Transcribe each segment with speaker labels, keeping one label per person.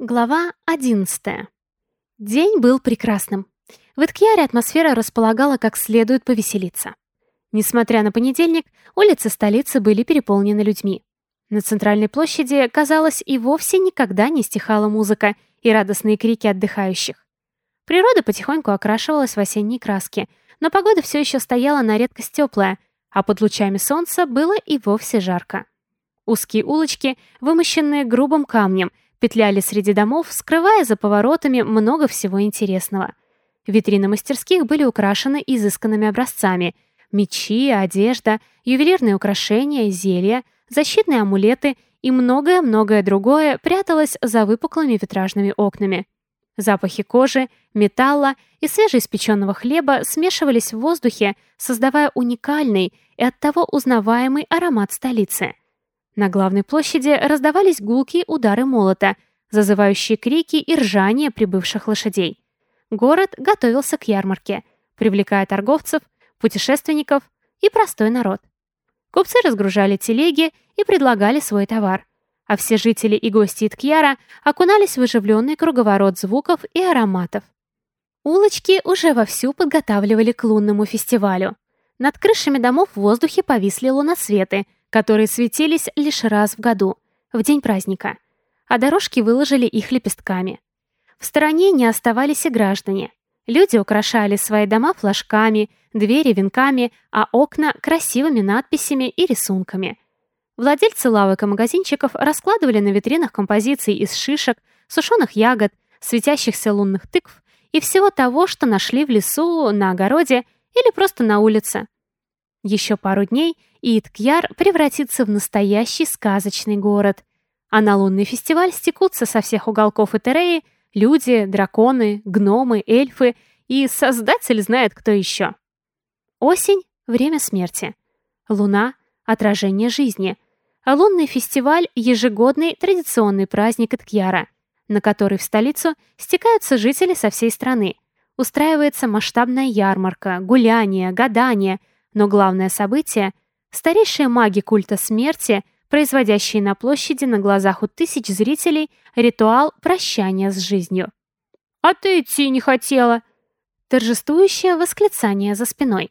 Speaker 1: Глава 11. День был прекрасным. В Иткьяре атмосфера располагала как следует повеселиться. Несмотря на понедельник, улицы столицы были переполнены людьми. На центральной площади, казалось, и вовсе никогда не стихала музыка и радостные крики отдыхающих. Природа потихоньку окрашивалась в осенние краски, но погода все еще стояла на редкость теплая, а под лучами солнца было и вовсе жарко. Узкие улочки, вымощенные грубым камнем, петляли среди домов, скрывая за поворотами много всего интересного. Витрины мастерских были украшены изысканными образцами. Мечи, одежда, ювелирные украшения, зелья, защитные амулеты и многое-многое другое пряталось за выпуклыми витражными окнами. Запахи кожи, металла и свежеиспеченного хлеба смешивались в воздухе, создавая уникальный и оттого узнаваемый аромат столицы — на главной площади раздавались гулкие удары молота, зазывающие крики и ржание прибывших лошадей. Город готовился к ярмарке, привлекая торговцев, путешественников и простой народ. Купцы разгружали телеги и предлагали свой товар, а все жители и гости Иткьяра окунались в оживленный круговорот звуков и ароматов. Улочки уже вовсю подготавливали к лунному фестивалю. Над крышами домов в воздухе повисли луноцветы — которые светились лишь раз в году, в день праздника, а дорожки выложили их лепестками. В стороне не оставались и граждане. Люди украшали свои дома флажками, двери венками, а окна красивыми надписями и рисунками. Владельцы лавок и магазинчиков раскладывали на витринах композиции из шишек, сушеных ягод, светящихся лунных тыкв и всего того, что нашли в лесу, на огороде или просто на улице. Еще пару дней, и Иткьяр превратится в настоящий сказочный город. А на лунный фестиваль стекутся со всех уголков Этереи люди, драконы, гномы, эльфы и создатель знает кто еще. Осень — время смерти. Луна — отражение жизни. А лунный фестиваль — ежегодный традиционный праздник Иткьяра, на который в столицу стекаются жители со всей страны. Устраивается масштабная ярмарка, гуляния, гадания — но главное событие — старейшие маги культа смерти, производящие на площади на глазах у тысяч зрителей ритуал прощания с жизнью. «А ты идти не хотела!» Торжествующее восклицание за спиной.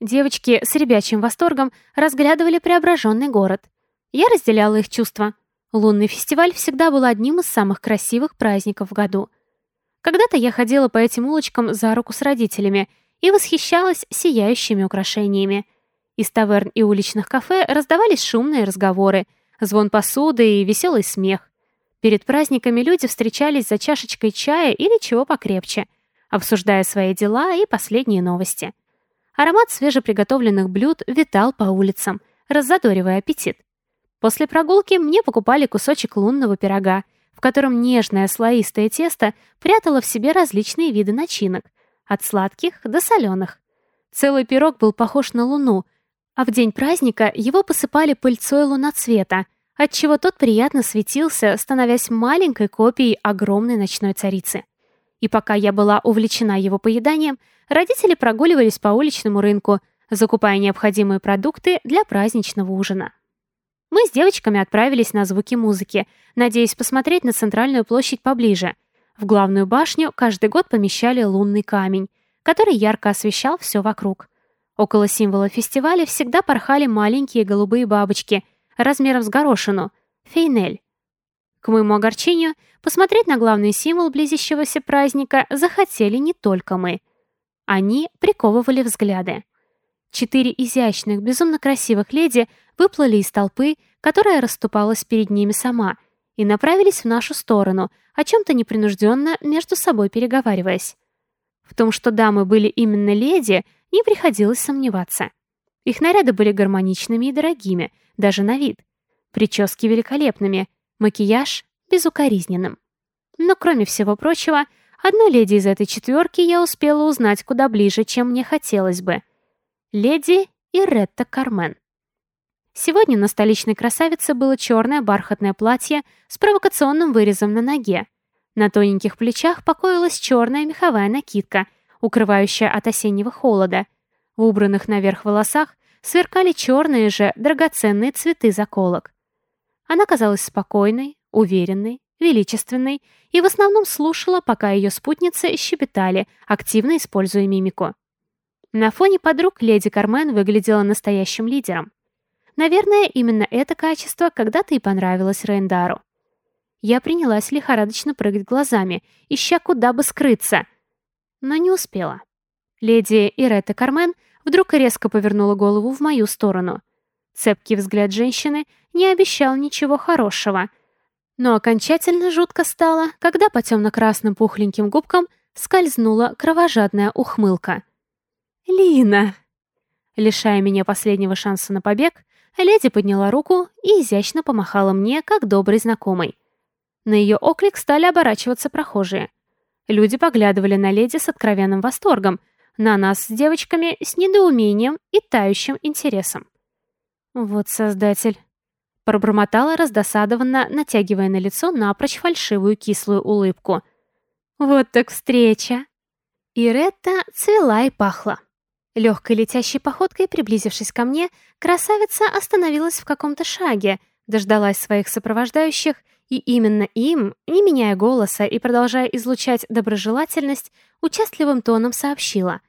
Speaker 1: Девочки с ребячим восторгом разглядывали преображенный город. Я разделяла их чувства. Лунный фестиваль всегда был одним из самых красивых праздников в году. Когда-то я ходила по этим улочкам за руку с родителями — и восхищалась сияющими украшениями. Из таверн и уличных кафе раздавались шумные разговоры, звон посуды и веселый смех. Перед праздниками люди встречались за чашечкой чая или чего покрепче, обсуждая свои дела и последние новости. Аромат свежеприготовленных блюд витал по улицам, раззадоривая аппетит. После прогулки мне покупали кусочек лунного пирога, в котором нежное слоистое тесто прятало в себе различные виды начинок, от сладких до соленых. Целый пирог был похож на луну, а в день праздника его посыпали пыльцой луноцвета, отчего тот приятно светился, становясь маленькой копией огромной ночной царицы. И пока я была увлечена его поеданием, родители прогуливались по уличному рынку, закупая необходимые продукты для праздничного ужина. Мы с девочками отправились на звуки музыки, надеясь посмотреть на центральную площадь поближе — в главную башню каждый год помещали лунный камень, который ярко освещал все вокруг. Около символа фестиваля всегда порхали маленькие голубые бабочки размером с горошину — фейнель. К моему огорчению, посмотреть на главный символ близящегося праздника захотели не только мы. Они приковывали взгляды. Четыре изящных, безумно красивых леди выплыли из толпы, которая расступалась перед ними сама, и направились в нашу сторону, о чем-то непринужденно между собой переговариваясь. В том, что дамы были именно леди, не приходилось сомневаться. Их наряды были гармоничными и дорогими, даже на вид. Прически великолепными, макияж безукоризненным. Но кроме всего прочего, одну леди из этой четверки я успела узнать куда ближе, чем мне хотелось бы. Леди Иретта Кармен. Сегодня на столичной красавице было черное бархатное платье с провокационным вырезом на ноге. На тоненьких плечах покоилась черная меховая накидка, укрывающая от осеннего холода. В убранных наверх волосах сверкали черные же драгоценные цветы заколок. Она казалась спокойной, уверенной, величественной, и в основном слушала, пока ее спутницы щебетали, активно используя мимику. На фоне подруг леди Кармен выглядела настоящим лидером. Наверное, именно это качество когда-то и понравилось Рейндару. Я принялась лихорадочно прыгать глазами, ища куда бы скрыться, но не успела. Леди Иретта Кармен вдруг резко повернула голову в мою сторону. Цепкий взгляд женщины не обещал ничего хорошего. Но окончательно жутко стало, когда по темно-красным пухленьким губкам скользнула кровожадная ухмылка. «Лина!» Лишая меня последнего шанса на побег, леди подняла руку и изящно помахала мне, как добрый знакомый. На ее оклик стали оборачиваться прохожие. Люди поглядывали на леди с откровенным восторгом, на нас с девочками с недоумением и тающим интересом. «Вот создатель!» Пробормотала раздосадованно, натягивая на лицо напрочь фальшивую кислую улыбку. «Вот так встреча!» И Ретта цвела и пахла. Легкой летящей походкой, приблизившись ко мне, красавица остановилась в каком-то шаге, дождалась своих сопровождающих, и именно им, не меняя голоса и продолжая излучать доброжелательность, участливым тоном сообщила.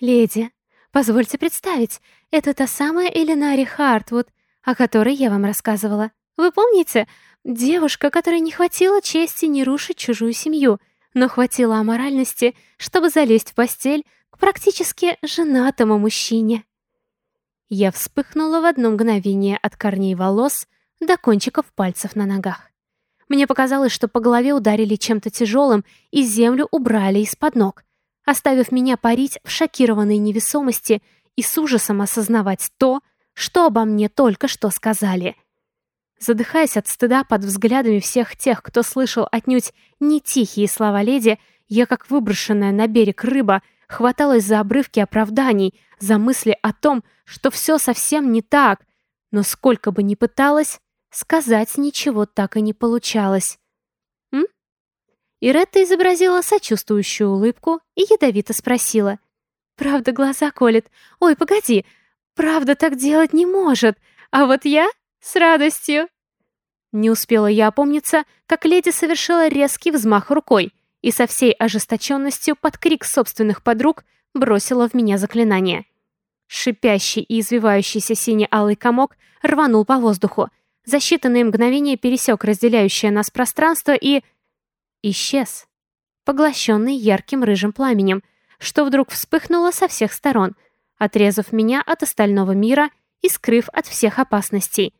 Speaker 1: «Леди, позвольте представить, это та самая Элинари Хартвуд, о которой я вам рассказывала. Вы помните? Девушка, которой не хватило чести не рушить чужую семью, но хватило аморальности, чтобы залезть в постель практически женатому мужчине. Я вспыхнула в одно мгновение от корней волос до кончиков пальцев на ногах. Мне показалось, что по голове ударили чем-то тяжелым и землю убрали из-под ног, оставив меня парить в шокированной невесомости и с ужасом осознавать то, что обо мне только что сказали. Задыхаясь от стыда под взглядами всех тех, кто слышал отнюдь не тихие слова леди, я, как выброшенная на берег рыба, хваталась за обрывки оправданий, за мысли о том, что все совсем не так, но сколько бы ни пыталась, сказать ничего так и не получалось. «М?» Иретта изобразила сочувствующую улыбку и ядовито спросила. «Правда глаза колет? Ой, погоди, правда так делать не может, а вот я с радостью». Не успела я опомниться, как леди совершила резкий взмах рукой, и со всей ожесточенностью под крик собственных подруг бросила в меня заклинание. Шипящий и извивающийся синий-алый комок рванул по воздуху, за считанные мгновения пересек разделяющее нас пространство и... исчез, поглощенный ярким рыжим пламенем, что вдруг вспыхнуло со всех сторон, отрезав меня от остального мира и скрыв от всех опасностей.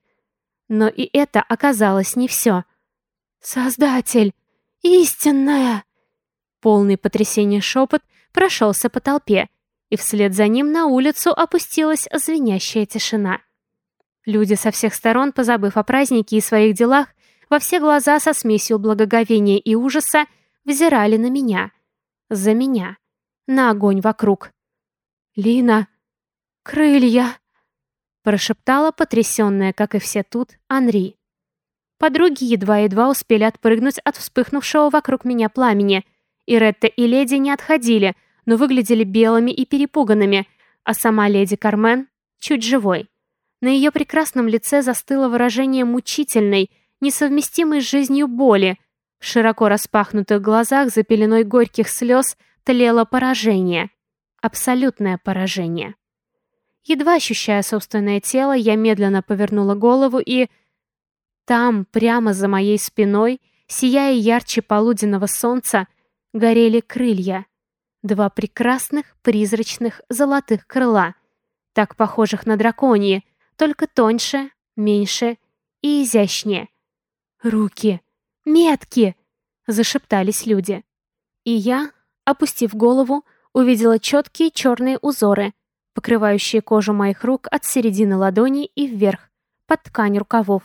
Speaker 1: Но и это оказалось не все. «Создатель! Истинная!» Полный потрясения шепот прошелся по толпе, и вслед за ним на улицу опустилась звенящая тишина. Люди со всех сторон, позабыв о празднике и своих делах, во все глаза со смесью благоговения и ужаса взирали на меня. За меня. На огонь вокруг. «Лина! Крылья!» прошептала потрясенная, как и все тут, Анри. Подруги едва-едва успели отпрыгнуть от вспыхнувшего вокруг меня пламени — и Ретта и леди не отходили, но выглядели белыми и перепуганными, а сама леди Кармен чуть живой. На ее прекрасном лице застыло выражение мучительной, несовместимой с жизнью боли. В широко распахнутых глазах за пеленой горьких слез тлело поражение. Абсолютное поражение. Едва ощущая собственное тело, я медленно повернула голову и... Там, прямо за моей спиной, сияя ярче полуденного солнца, горели крылья. Два прекрасных призрачных золотых крыла, так похожих на драконьи, только тоньше, меньше и изящнее. «Руки! Метки!» — зашептались люди. И я, опустив голову, увидела четкие черные узоры, покрывающие кожу моих рук от середины ладони и вверх, под ткань рукавов.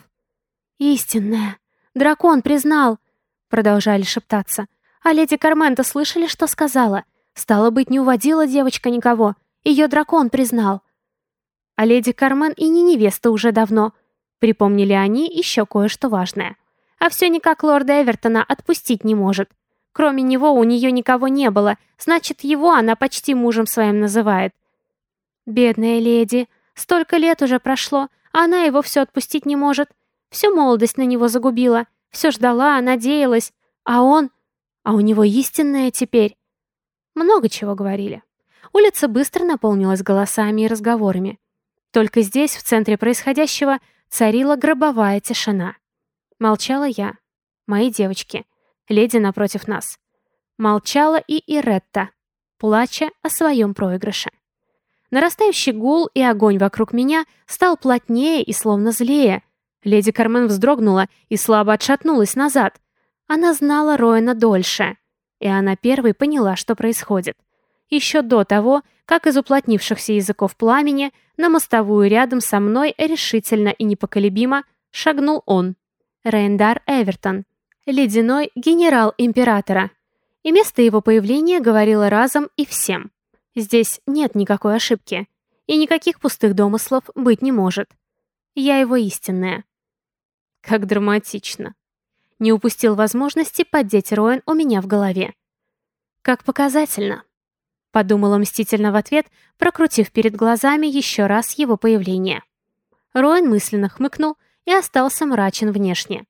Speaker 1: «Истинная! Дракон признал!» — продолжали шептаться. А леди Кармен-то слышали, что сказала? Стало быть, не уводила девочка никого. Ее дракон признал. А леди Кармен и не невеста уже давно. Припомнили они еще кое-что важное. А все никак лорда Эвертона отпустить не может. Кроме него у нее никого не было, значит, его она почти мужем своим называет. Бедная леди, столько лет уже прошло, а она его все отпустить не может. Всю молодость на него загубила, Все ждала, надеялась. А он... А у него истинное теперь. Много чего говорили. Улица быстро наполнилась голосами и разговорами. Только здесь, в центре происходящего, царила гробовая тишина. Молчала я, мои девочки, леди напротив нас. Молчала и Иретта, плача о своем проигрыше. Нарастающий гул и огонь вокруг меня стал плотнее и словно злее. Леди Кармен вздрогнула и слабо отшатнулась назад. Она знала Роэна дольше, и она первой поняла, что происходит. Еще до того, как из уплотнившихся языков пламени на мостовую рядом со мной решительно и непоколебимо шагнул он, Рейндар Эвертон, ледяной генерал императора. И место его появления говорило разом и всем. Здесь нет никакой ошибки, и никаких пустых домыслов быть не может. Я его истинная. Как драматично. Не упустил возможности поддеть Роэн у меня в голове. Как показательно. Подумала мстительно в ответ, прокрутив перед глазами еще раз его появление. Роэн мысленно хмыкнул и остался мрачен внешне.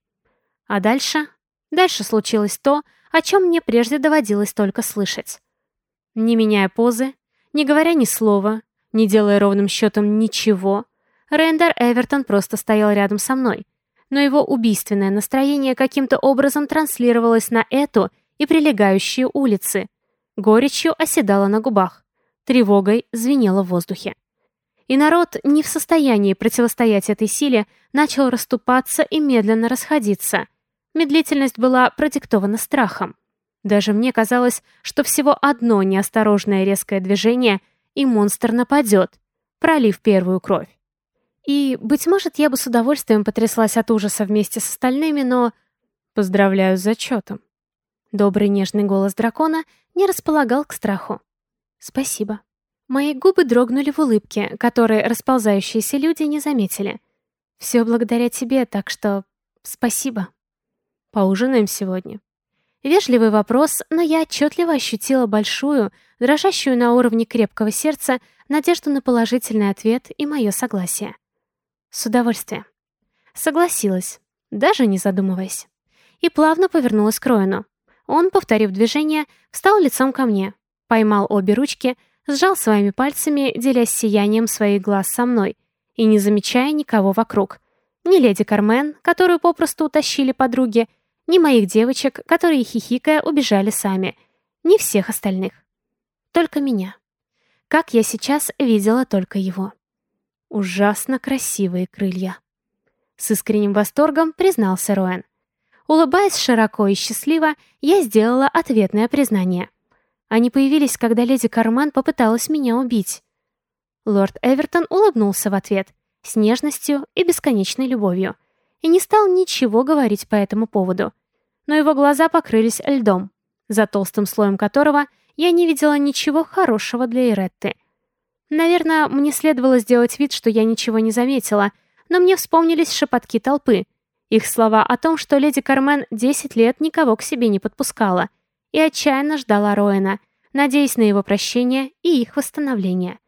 Speaker 1: А дальше? Дальше случилось то, о чем мне прежде доводилось только слышать. Не меняя позы, не говоря ни слова, не делая ровным счетом ничего, Рендер Эвертон просто стоял рядом со мной, но его убийственное настроение каким-то образом транслировалось на эту и прилегающие улицы, горечью оседало на губах, тревогой звенело в воздухе. И народ, не в состоянии противостоять этой силе, начал расступаться и медленно расходиться. Медлительность была продиктована страхом. Даже мне казалось, что всего одно неосторожное резкое движение, и монстр нападет, пролив первую кровь. И, быть может, я бы с удовольствием потряслась от ужаса вместе с остальными, но... Поздравляю с зачетом. Добрый нежный голос дракона не располагал к страху. Спасибо. Мои губы дрогнули в улыбке, которые расползающиеся люди не заметили. Все благодаря тебе, так что спасибо. Поужинаем сегодня. Вежливый вопрос, но я отчетливо ощутила большую, дрожащую на уровне крепкого сердца, надежду на положительный ответ и мое согласие. С удовольствием. Согласилась, даже не задумываясь. И плавно повернулась к Роину. Он, повторив движение, встал лицом ко мне, поймал обе ручки, сжал своими пальцами, делясь сиянием своих глаз со мной, и не замечая никого вокруг. Ни леди Кармен, которую попросту утащили подруги, ни моих девочек, которые, хихикая, убежали сами, ни всех остальных. Только меня. Как я сейчас видела только его. Ужасно красивые крылья. С искренним восторгом признался Роэн. Улыбаясь широко и счастливо, я сделала ответное признание. Они появились, когда леди Кармен попыталась меня убить. Лорд Эвертон улыбнулся в ответ, с нежностью и бесконечной любовью и не стал ничего говорить по этому поводу. Но его глаза покрылись льдом, за толстым слоем которого я не видела ничего хорошего для Иретты. Наверное, мне следовало сделать вид, что я ничего не заметила, но мне вспомнились шепотки толпы, их слова о том, что леди Кармен 10 лет никого к себе не подпускала и отчаянно ждала Роэна, надеясь на его прощение и их восстановление.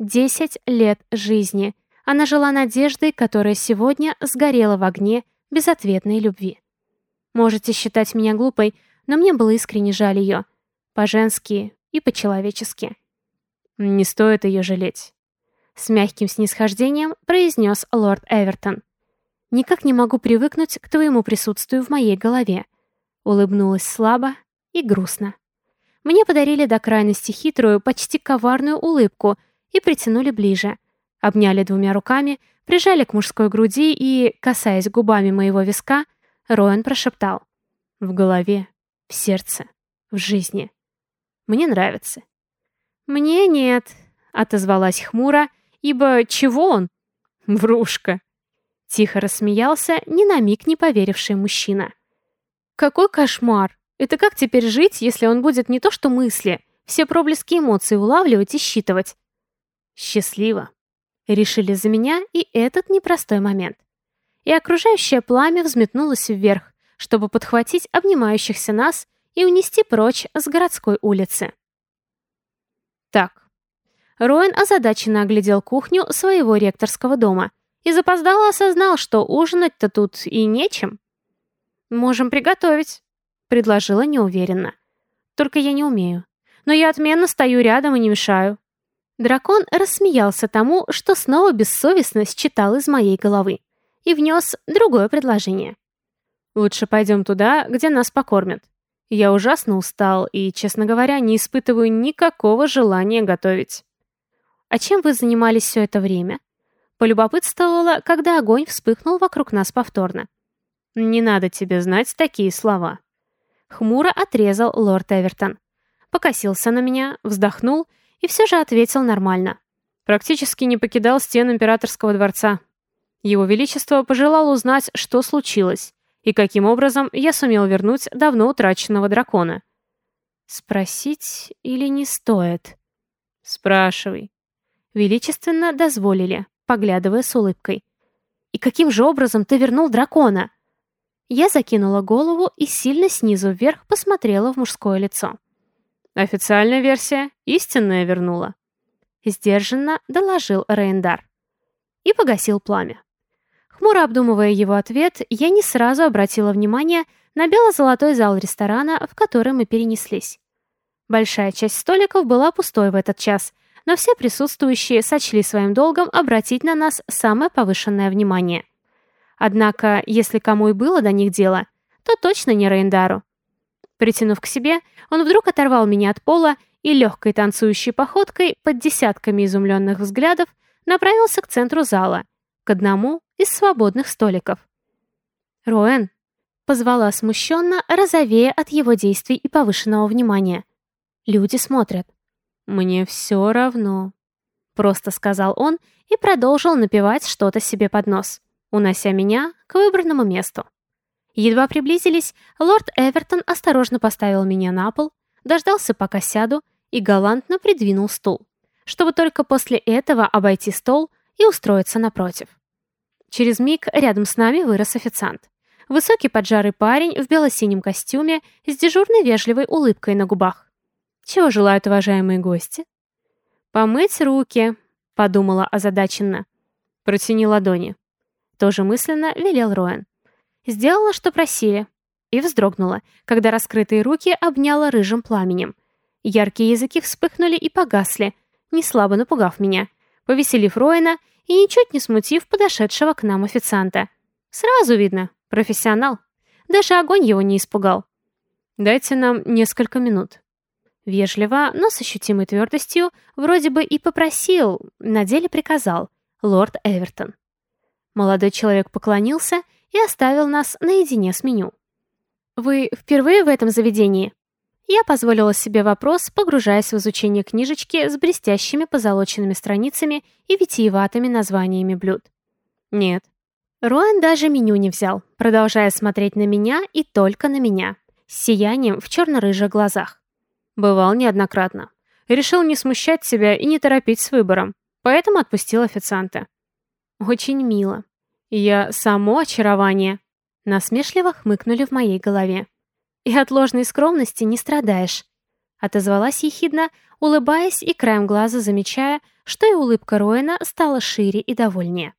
Speaker 1: Десять лет жизни, она жила надеждой, которая сегодня сгорела в огне безответной любви. Можете считать меня глупой, но мне было искренне жаль ее. По-женски и по-человечески. Не стоит ее жалеть. С мягким снисхождением произнес лорд Эвертон. «Никак не могу привыкнуть к твоему присутствию в моей голове». Улыбнулась слабо и грустно. Мне подарили до крайности хитрую, почти коварную улыбку и притянули ближе — обняли двумя руками, прижали к мужской груди и, касаясь губами моего виска, Роэн прошептал. В голове, в сердце, в жизни. Мне нравится. Мне нет, отозвалась хмуро, ибо чего он? Врушка. Тихо рассмеялся, ни на миг не поверивший мужчина. Какой кошмар! Это как теперь жить, если он будет не то что мысли, все проблески эмоций улавливать и считывать? Счастливо. Решили за меня и этот непростой момент. И окружающее пламя взметнулось вверх, чтобы подхватить обнимающихся нас и унести прочь с городской улицы. Так. Роэн озадаченно оглядел кухню своего ректорского дома и запоздало осознал, что ужинать-то тут и нечем. «Можем приготовить», — предложила неуверенно. «Только я не умею. Но я отменно стою рядом и не мешаю». Дракон рассмеялся тому, что снова бессовестно считал из моей головы, и внес другое предложение. «Лучше пойдем туда, где нас покормят. Я ужасно устал и, честно говоря, не испытываю никакого желания готовить». «А чем вы занимались все это время?» Полюбопытствовала, когда огонь вспыхнул вокруг нас повторно. «Не надо тебе знать такие слова». Хмуро отрезал лорд Эвертон. Покосился на меня, вздохнул и все же ответил нормально. Практически не покидал стен императорского дворца. Его Величество пожелал узнать, что случилось, и каким образом я сумел вернуть давно утраченного дракона. Спросить или не стоит? Спрашивай. Величественно дозволили поглядывая с улыбкой. «И каким же образом ты вернул дракона?» Я закинула голову и сильно снизу вверх посмотрела в мужское лицо. «Официальная версия истинная вернула», — сдержанно доложил Рейндар. И погасил пламя. Хмуро обдумывая его ответ, я не сразу обратила внимание на бело-золотой зал ресторана, в который мы перенеслись. Большая часть столиков была пустой в этот час, но все присутствующие сочли своим долгом обратить на нас самое повышенное внимание. Однако, если кому и было до них дело, то точно не Рейндару. Притянув к себе, он вдруг оторвал меня от пола и легкой танцующей походкой под десятками изумленных взглядов направился к центру зала, к одному из свободных столиков. «Роэн», — позвала смущенно, розовея от его действий и повышенного внимания. «Люди смотрят». «Мне все равно», — просто сказал он и продолжил напевать что-то себе под нос, унося меня к выбранному месту. Едва приблизились, лорд Эвертон осторожно поставил меня на пол, дождался, пока сяду, и галантно придвинул стул, чтобы только после этого обойти стол и устроиться напротив. Через миг рядом с нами вырос официант. Высокий поджарый парень в бело-синем костюме с дежурной вежливой улыбкой на губах. Чего желают уважаемые гости? Помыть руки, подумала озадаченно. Протяни ладони. Тоже мысленно велел Роэн. Сделала, что просили. И вздрогнула, когда раскрытые руки обняла рыжим пламенем. Яркие языки вспыхнули и погасли, не слабо напугав меня, повеселив Роэна и ничуть не смутив подошедшего к нам официанта. Сразу видно, профессионал. Даже огонь его не испугал. «Дайте нам несколько минут», Вежливо, но с ощутимой твердостью, вроде бы и попросил, на деле приказал, лорд Эвертон. Молодой человек поклонился и оставил нас наедине с меню. «Вы впервые в этом заведении?» Я позволила себе вопрос, погружаясь в изучение книжечки с блестящими позолоченными страницами и витиеватыми названиями блюд. «Нет». Роэн даже меню не взял, продолжая смотреть на меня и только на меня, с сиянием в черно-рыжих глазах. Бывал неоднократно. Решил не смущать себя и не торопить с выбором, поэтому отпустил официанта. Очень мило. Я само очарование. Насмешливо хмыкнули в моей голове. И от ложной скромности не страдаешь. Отозвалась ехидно, улыбаясь и краем глаза замечая, что и улыбка Роэна стала шире и довольнее.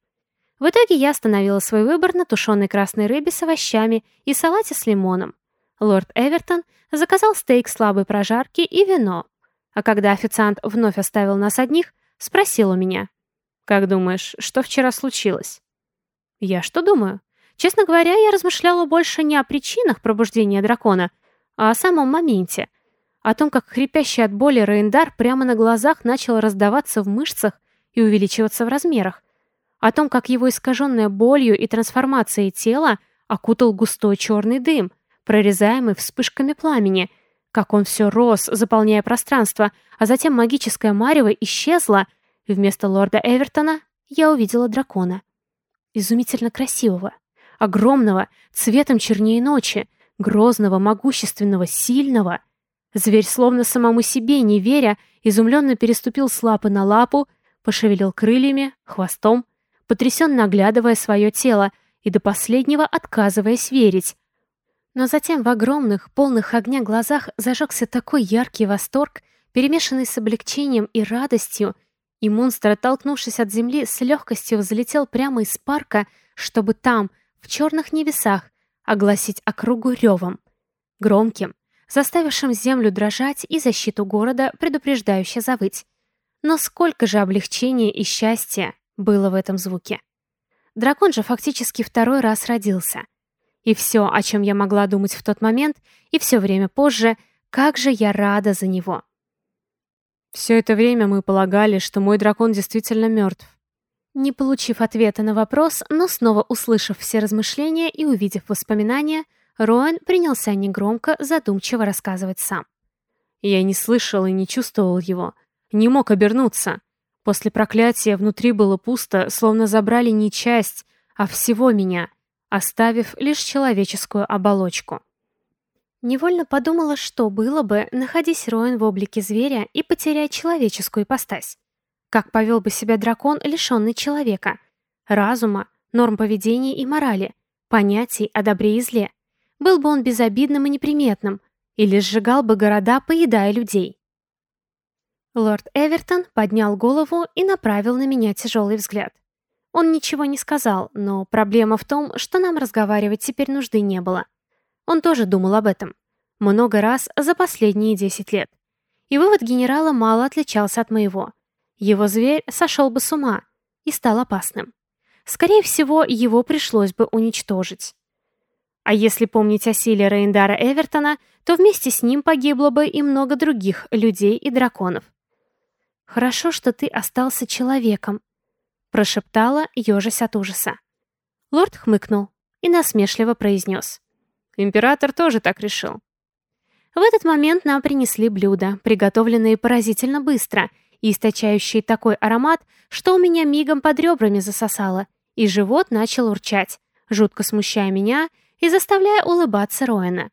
Speaker 1: В итоге я остановила свой выбор на тушеной красной рыбе с овощами и салате с лимоном. Лорд Эвертон заказал стейк слабой прожарки и вино. А когда официант вновь оставил нас одних, спросил у меня. «Как думаешь, что вчера случилось?» «Я что думаю?» Честно говоря, я размышляла больше не о причинах пробуждения дракона, а о самом моменте. О том, как хрипящий от боли Рейндар прямо на глазах начал раздаваться в мышцах и увеличиваться в размерах. О том, как его искаженное болью и трансформацией тело окутал густой черный дым — прорезаемый вспышками пламени. Как он все рос, заполняя пространство, а затем магическое марево исчезло, и вместо лорда Эвертона я увидела дракона. Изумительно красивого, огромного, цветом чернее ночи, грозного, могущественного, сильного. Зверь, словно самому себе, не веря, изумленно переступил с лапы на лапу, пошевелил крыльями, хвостом, потрясенно оглядывая свое тело и до последнего отказываясь верить, но затем в огромных, полных огня глазах зажегся такой яркий восторг, перемешанный с облегчением и радостью, и монстр, оттолкнувшись от земли, с легкостью взлетел прямо из парка, чтобы там, в черных небесах, огласить округу ревом, громким, заставившим землю дрожать и защиту города предупреждающе завыть. Но сколько же облегчения и счастья было в этом звуке. Дракон же фактически второй раз родился. И все, о чем я могла думать в тот момент, и все время позже, как же я рада за него. Все это время мы полагали, что мой дракон действительно мертв. Не получив ответа на вопрос, но снова услышав все размышления и увидев воспоминания, Роэн принялся негромко, задумчиво рассказывать сам. Я не слышал и не чувствовал его, не мог обернуться. После проклятия внутри было пусто, словно забрали не часть, а всего меня, оставив лишь человеческую оболочку. Невольно подумала, что было бы, находясь Роэн в облике зверя и потерять человеческую ипостась. Как повел бы себя дракон, лишенный человека, разума, норм поведения и морали, понятий о добре и зле. Был бы он безобидным и неприметным, или сжигал бы города, поедая людей. Лорд Эвертон поднял голову и направил на меня тяжелый взгляд. Он ничего не сказал, но проблема в том, что нам разговаривать теперь нужды не было. Он тоже думал об этом. Много раз за последние 10 лет. И вывод генерала мало отличался от моего. Его зверь сошел бы с ума и стал опасным. Скорее всего, его пришлось бы уничтожить. А если помнить о силе Рейндара Эвертона, то вместе с ним погибло бы и много других людей и драконов. «Хорошо, что ты остался человеком», — прошептала, ежась от ужаса. Лорд хмыкнул и насмешливо произнес. «Император тоже так решил». В этот момент нам принесли блюда, приготовленные поразительно быстро и источающие такой аромат, что у меня мигом под ребрами засосало, и живот начал урчать, жутко смущая меня и заставляя улыбаться Роэна.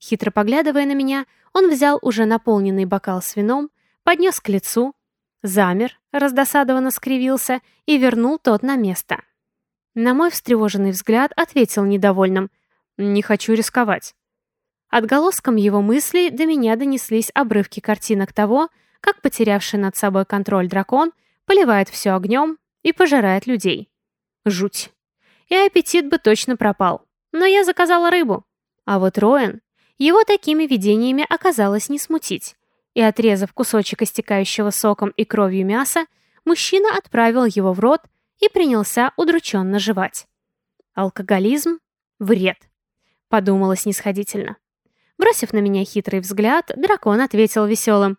Speaker 1: Хитро поглядывая на меня, он взял уже наполненный бокал с вином, поднес к лицу, замер, раздосадованно скривился и вернул тот на место. На мой встревоженный взгляд ответил недовольным «Не хочу рисковать». Отголоском его мыслей до меня донеслись обрывки картинок того, как потерявший над собой контроль дракон поливает все огнем и пожирает людей. Жуть. И аппетит бы точно пропал. Но я заказала рыбу. А вот Роэн, его такими видениями оказалось не смутить и, отрезав кусочек истекающего соком и кровью мяса, мужчина отправил его в рот и принялся удрученно жевать. «Алкоголизм — вред», — подумала снисходительно. Бросив на меня хитрый взгляд, дракон ответил веселым.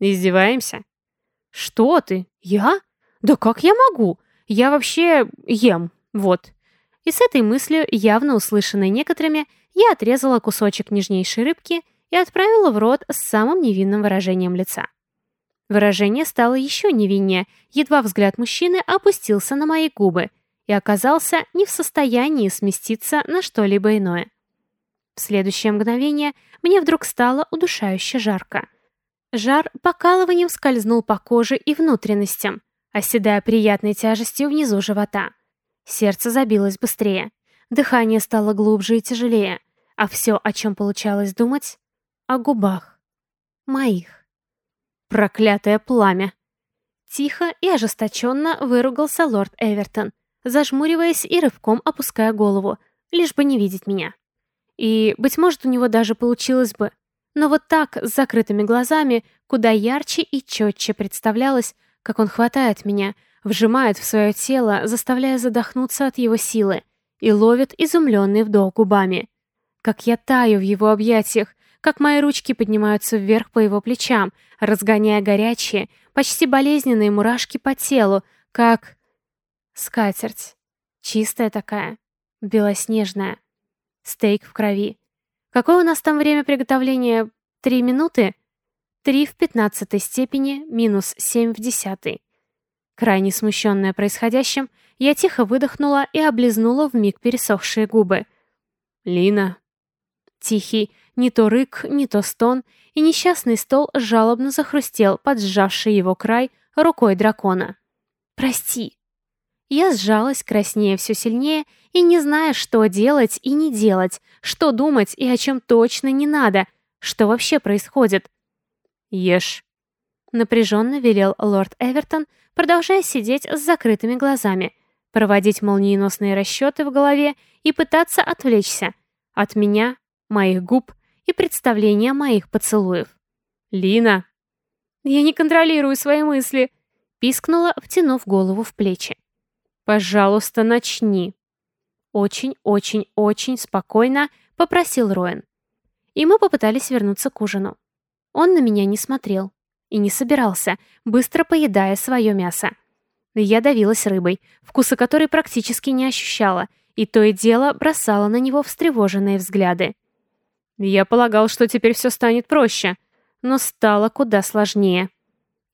Speaker 1: «Издеваемся?» «Что ты? Я? Да как я могу? Я вообще ем, вот». И с этой мыслью, явно услышанной некоторыми, я отрезала кусочек нежнейшей рыбки — и отправила в рот с самым невинным выражением лица. Выражение стало еще невиннее, едва взгляд мужчины опустился на мои губы и оказался не в состоянии сместиться на что-либо иное. В следующее мгновение мне вдруг стало удушающе жарко. Жар покалыванием скользнул по коже и внутренностям, оседая приятной тяжестью внизу живота. Сердце забилось быстрее, дыхание стало глубже и тяжелее, а все, о чем получалось думать, о губах. Моих. Проклятое пламя. Тихо и ожесточенно выругался лорд Эвертон, зажмуриваясь и рывком опуская голову, лишь бы не видеть меня. И, быть может, у него даже получилось бы. Но вот так, с закрытыми глазами, куда ярче и четче представлялось, как он хватает меня, вжимает в свое тело, заставляя задохнуться от его силы, и ловит изумленный вдох губами. Как я таю в его объятиях, как мои ручки поднимаются вверх по его плечам, разгоняя горячие, почти болезненные мурашки по телу, как... Скатерть. Чистая такая, белоснежная. Стейк в крови. Какое у нас там время приготовления? Три минуты? Три в пятнадцатой степени минус семь в десятой. Крайне смущенная происходящим, я тихо выдохнула и облизнула вмиг пересохшие губы. «Лина». Тихий, не то рык, не то стон, и несчастный стол жалобно захрустел, поджавший его край рукой дракона. «Прости». Я сжалась, краснее все сильнее, и не зная, что делать и не делать, что думать и о чем точно не надо, что вообще происходит. «Ешь», — напряженно велел лорд Эвертон, продолжая сидеть с закрытыми глазами, проводить молниеносные расчеты в голове и пытаться отвлечься, От меня, моих губ и представления моих поцелуев. «Лина!» «Я не контролирую свои мысли!» Пискнула, втянув голову в плечи. «Пожалуйста, начни!» Очень-очень-очень спокойно попросил Роэн. И мы попытались вернуться к ужину. Он на меня не смотрел и не собирался, быстро поедая свое мясо. Я давилась рыбой, вкуса которой практически не ощущала, и то и дело бросала на него встревоженные взгляды. Я полагал, что теперь все станет проще, но стало куда сложнее.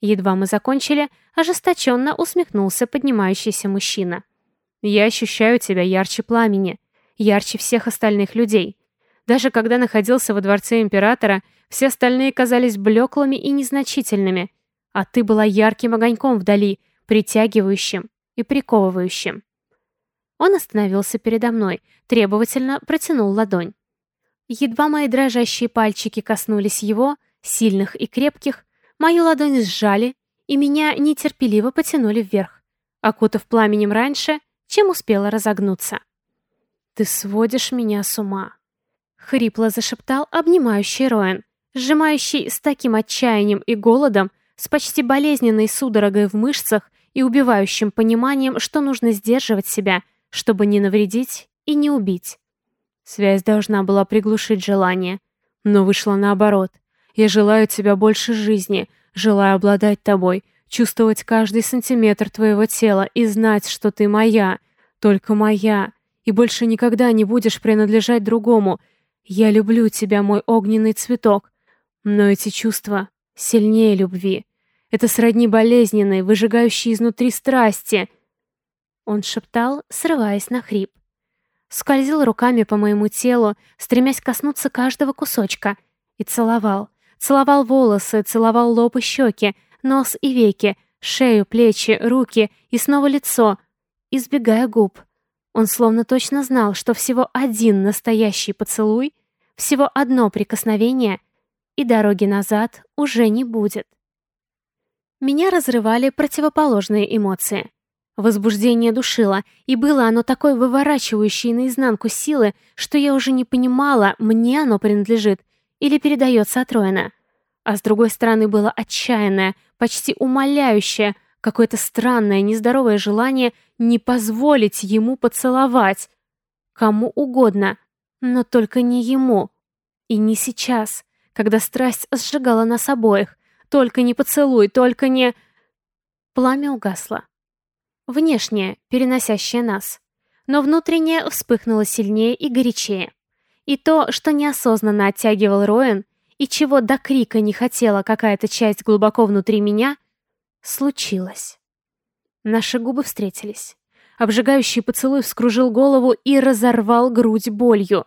Speaker 1: Едва мы закончили, ожесточенно усмехнулся поднимающийся мужчина. «Я ощущаю тебя ярче пламени, ярче всех остальных людей. Даже когда находился во дворце императора, все остальные казались блеклыми и незначительными, а ты была ярким огоньком вдали, притягивающим и приковывающим. Он остановился передо мной, требовательно протянул ладонь. Едва мои дрожащие пальчики коснулись его, сильных и крепких, мою ладонь сжали и меня нетерпеливо потянули вверх, окутав пламенем раньше, чем успела разогнуться. «Ты сводишь меня с ума», — хрипло зашептал обнимающий Роэн, сжимающий с таким отчаянием и голодом, с почти болезненной судорогой в мышцах и убивающим пониманием, что нужно сдерживать себя, чтобы не навредить и не убить. Связь должна была приглушить желание, но вышло наоборот. Я желаю тебя больше жизни, желаю обладать тобой, чувствовать каждый сантиметр твоего тела и знать, что ты моя, только моя, и больше никогда не будешь принадлежать другому. Я люблю тебя, мой огненный цветок, но эти чувства сильнее любви. Это сродни болезненной, выжигающей изнутри страсти. Он шептал, срываясь на хрип. Скользил руками по моему телу, стремясь коснуться каждого кусочка, и целовал. Целовал волосы, целовал лоб и щеки, нос и веки, шею, плечи, руки и снова лицо, избегая губ. Он словно точно знал, что всего один настоящий поцелуй, всего одно прикосновение — и дороги назад уже не будет. Меня разрывали противоположные эмоции. Возбуждение душило, и было оно такой выворачивающей наизнанку силы, что я уже не понимала, мне оно принадлежит или передается от. А с другой стороны было отчаянное, почти умоляющее, какое-то странное, нездоровое желание не позволить ему поцеловать. Кому угодно, но только не ему. И не сейчас когда страсть сжигала нас обоих. Только не поцелуй, только не... Пламя угасло. Внешнее, переносящее нас. Но внутреннее вспыхнуло сильнее и горячее. И то, что неосознанно оттягивал Роэн, и чего до крика не хотела какая-то часть глубоко внутри меня, случилось. Наши губы встретились. Обжигающий поцелуй вскружил голову и разорвал грудь болью.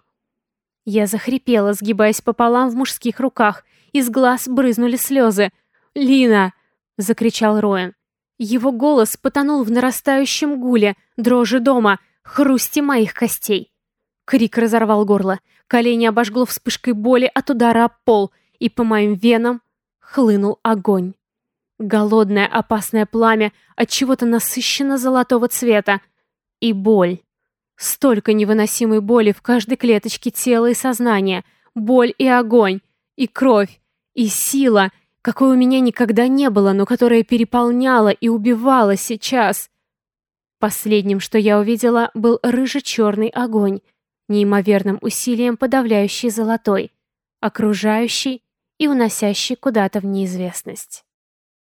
Speaker 1: Я захрипела, сгибаясь пополам в мужских руках. Из глаз брызнули слезы. «Лина!» — закричал Роэн. Его голос потонул в нарастающем гуле, дрожи дома, хрусте моих костей. Крик разорвал горло, колени обожгло вспышкой боли от удара об пол, и по моим венам хлынул огонь. Голодное опасное пламя от чего-то насыщенно золотого цвета. И боль. Столько невыносимой боли в каждой клеточке тела и сознания. Боль и огонь, и кровь, и сила, какой у меня никогда не было, но которая переполняла и убивала сейчас. Последним, что я увидела, был рыже-черный огонь, неимоверным усилием подавляющий золотой, окружающий и уносящий куда-то в неизвестность.